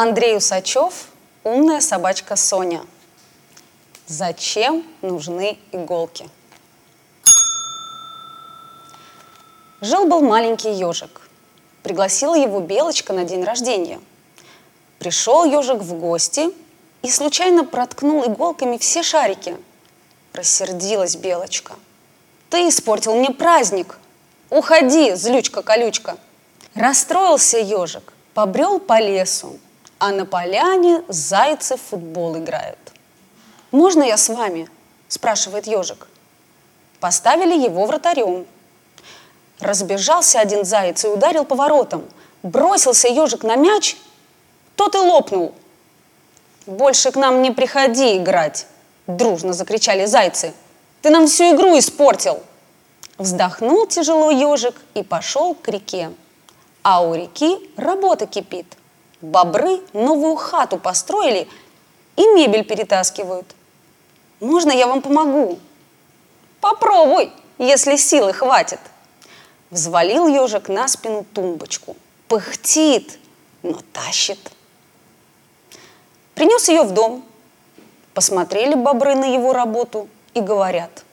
Андрей Усачев, умная собачка Соня. Зачем нужны иголки? Жил-был маленький ежик. Пригласила его Белочка на день рождения. Пришел ежик в гости и случайно проткнул иголками все шарики. Рассердилась Белочка. «Ты испортил мне праздник! Уходи, злючка-колючка!» Расстроился ежик, побрел по лесу, а на поляне зайцы в футбол играют. «Можно я с вами?» – спрашивает ежик. Поставили его вратарем. Разбежался один заяц и ударил поворотом. Бросился ежик на мяч, тот и лопнул. «Больше к нам не приходи играть!» – дружно закричали зайцы. «Ты нам всю игру испортил!» Вздохнул тяжело ежик и пошел к реке. А у реки работа кипит. Бобры новую хату построили и мебель перетаскивают. Можно я вам помогу? Попробуй, если силы хватит. Взвалил ежик на спину тумбочку. Пыхтит, но тащит. Принес ее в дом. Посмотрели бобры на его работу и говорят.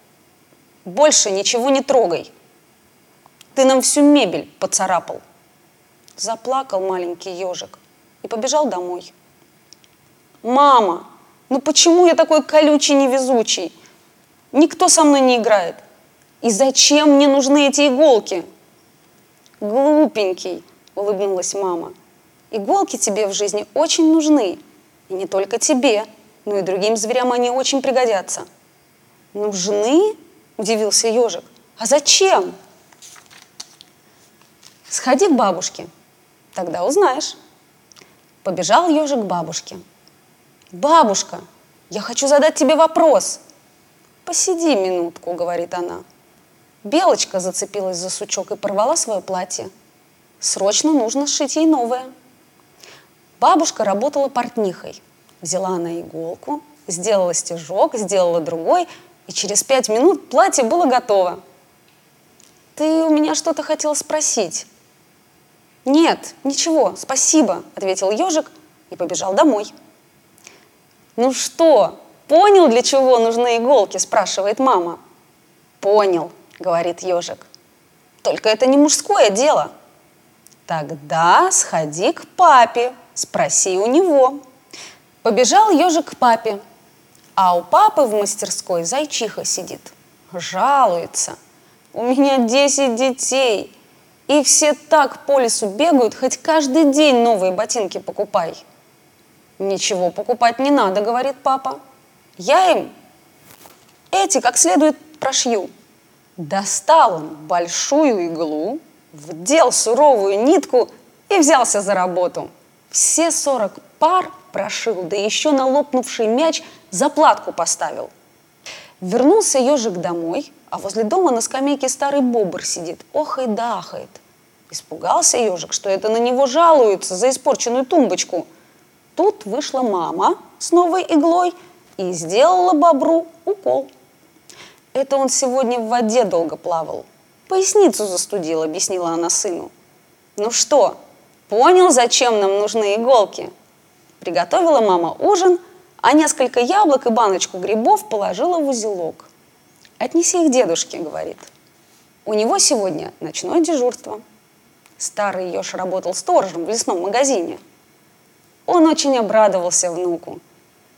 Больше ничего не трогай. Ты нам всю мебель поцарапал. Заплакал маленький ежик и побежал домой. «Мама, ну почему я такой колючий невезучий? Никто со мной не играет. И зачем мне нужны эти иголки?» «Глупенький», — улыбнулась мама. «Иголки тебе в жизни очень нужны. И не только тебе, но и другим зверям они очень пригодятся». «Нужны?» – удивился ежик. «А зачем?» «Сходи к бабушке, Тогда узнаешь. Побежал ежик к бабушке. Бабушка, я хочу задать тебе вопрос. Посиди минутку, говорит она. Белочка зацепилась за сучок и порвала свое платье. Срочно нужно сшить ей новое. Бабушка работала портнихой. Взяла она иголку, сделала стежок, сделала другой, и через пять минут платье было готово. «Ты у меня что-то хотела спросить?» «Нет, ничего, спасибо», – ответил ежик и побежал домой. «Ну что, понял, для чего нужны иголки?» – спрашивает мама. «Понял», – говорит ежик. «Только это не мужское дело». «Тогда сходи к папе, спроси у него». Побежал ежик к папе, а у папы в мастерской зайчиха сидит. Жалуется. «У меня десять детей, и все так по лесу бегают, хоть каждый день новые ботинки покупай. Ничего покупать не надо, говорит папа. Я им эти как следует прошью. Достал он большую иглу, вдел суровую нитку и взялся за работу. Все сорок пар прошил, да еще на лопнувший мяч заплатку поставил. Вернулся ежик домой, а возле дома на скамейке старый бобр сидит, охает да ахает. Испугался ежик, что это на него жалуются за испорченную тумбочку. Тут вышла мама с новой иглой и сделала бобру укол. Это он сегодня в воде долго плавал. Поясницу застудил, объяснила она сыну. Ну что, понял, зачем нам нужны иголки? Приготовила мама ужин, а несколько яблок и баночку грибов положила в узелок. «Отнеси их дедушке», — говорит. «У него сегодня ночное дежурство». Старый еж работал сторожем в лесном магазине. Он очень обрадовался внуку.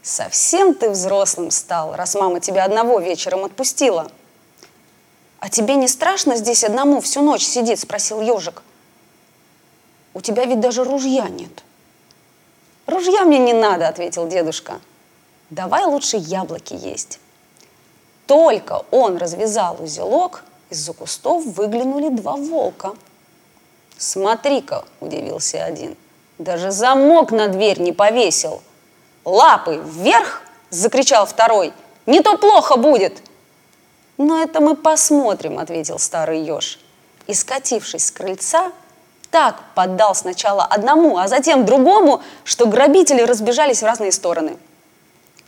«Совсем ты взрослым стал, раз мама тебя одного вечером отпустила». «А тебе не страшно здесь одному всю ночь сидеть?» – спросил ежик. «У тебя ведь даже ружья нет». «Ружья мне не надо», – ответил дедушка. «Давай лучше яблоки есть». Только он развязал узелок, из-за кустов выглянули два волка. «Смотри-ка», – удивился один, – «даже замок на дверь не повесил». «Лапы вверх!» – закричал второй. «Не то плохо будет!» «Но это мы посмотрим», – ответил старый еж. И, скатившись с крыльца, так поддал сначала одному, а затем другому, что грабители разбежались в разные стороны –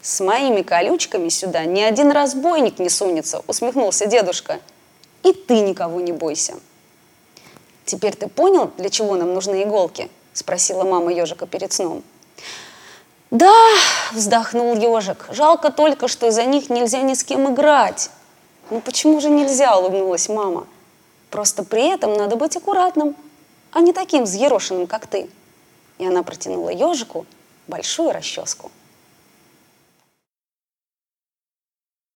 «С моими колючками сюда ни один разбойник не сунется», — усмехнулся дедушка. «И ты никого не бойся». «Теперь ты понял, для чего нам нужны иголки?» — спросила мама ежика перед сном. Да, вздохнул ежик, жалко только, что из-за них нельзя ни с кем играть. Ну почему же нельзя, улыбнулась мама. Просто при этом надо быть аккуратным, а не таким взъерошенным, как ты. И она протянула ежику большую расческу.